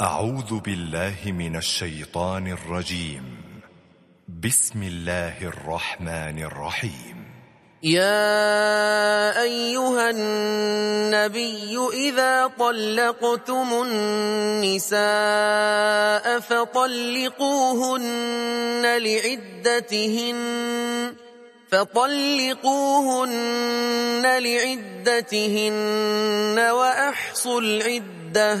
أعوذ بالله من الشيطان الرجيم. بسم الله الرحمن الرحيم. يا أيها النبي إذا طلقتم النساء فطلقوهن لعدتهن فطلقوهن لعدتهن وأحصوا العدة.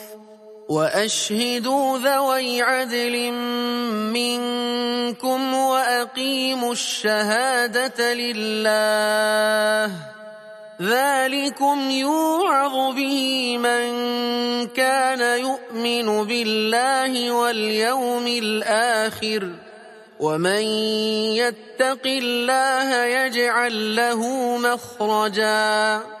وأشهدوا ذوي عدل منكم وأقيموا الشهادة لله ذلكم يوعظ به من كان يؤمن بالله واليوم الآخر ومن يتق الله يجعل له مخرجاً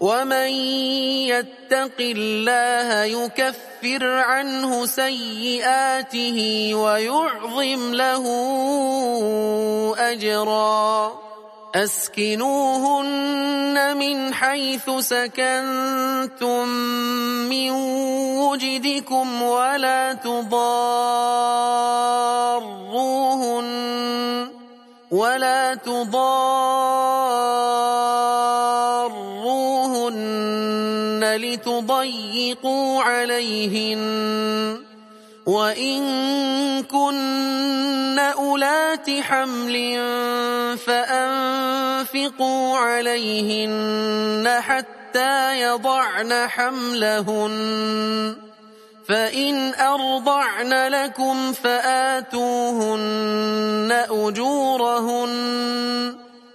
ومن يتق الله يكفر عنه سيئاته ويعظم له أجرا أسكنوهن من حيث سكنتم من وجدكم ولا تضاروهن ولا تضاروهن لتضيقوا عليهن وإن كن أولات حمل فأنفقوا عليهن حتى يضعن حملهن فإن أرضعن لكم فآتوهن أجورهن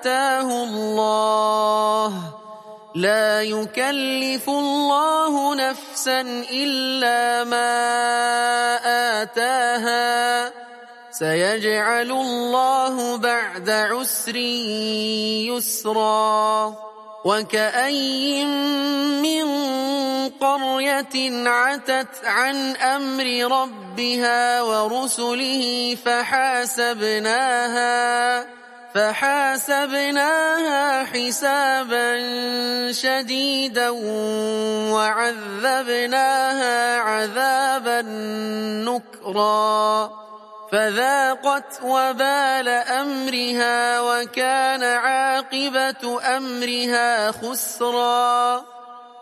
آتاه الله. لا يكلف الله نفسا إلا ما آتاها. سيجعل الله بعد عسر يسرا. وكأي من قرية عتت عن أمر ربها ورسله فحاسبناها. فحاسبناها حسابا شديدا وعذبناها عذابا نكرا فذاقت وبال أمرها وكان عاقبة أمرها خسرا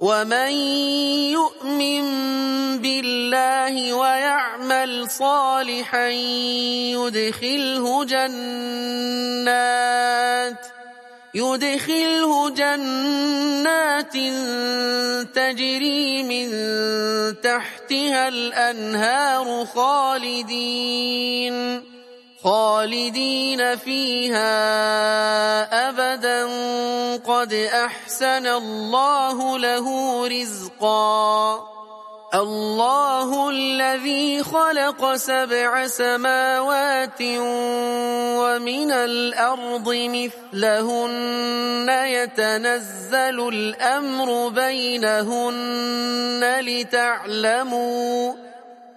ومن يؤمن بالله ويعمل صالحا يدخله جنات يدخله جنات تجري من تحتها الانهار خالدين خالدين فيها أبدا. قد أحسن الله له رزقا. الله الذي خلق سبع سماوات ومن الأرض مثلهن. يتنزل الأمر بينهن لتعلموا